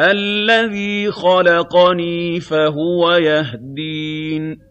الَّذِي خَلَقَنِي فَهُوَ يَهْدِينِ.